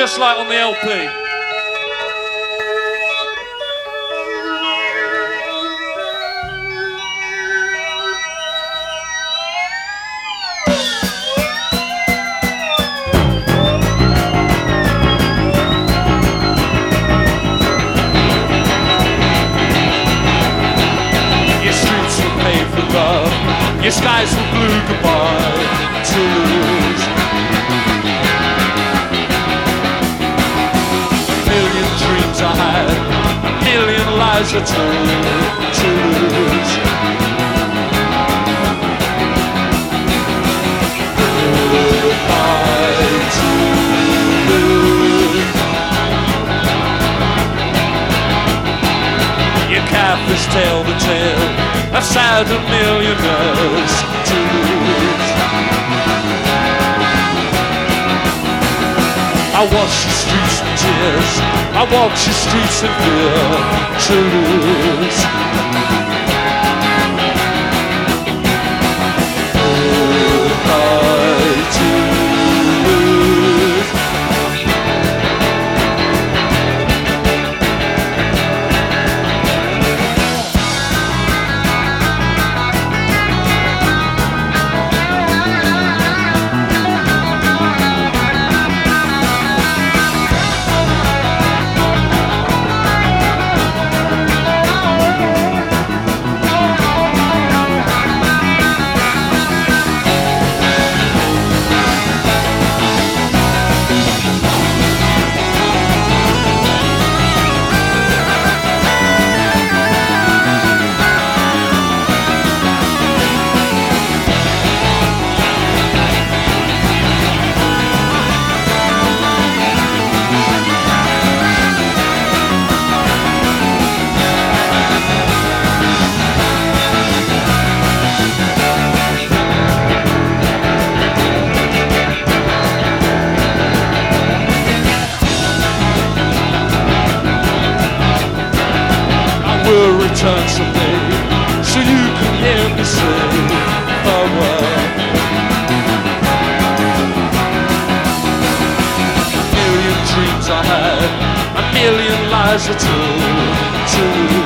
just like on the LP. Your skies were blue goodbye Toulouse. Had, a million lies I told to lose. Goodbye to lose. Your calf tell the tale of sad millionaires to lose. I watch the streets in tears. I walk the streets in fear to lose. Return someday so you can hear me say farewell. A million dreams I had, a million lies I told to.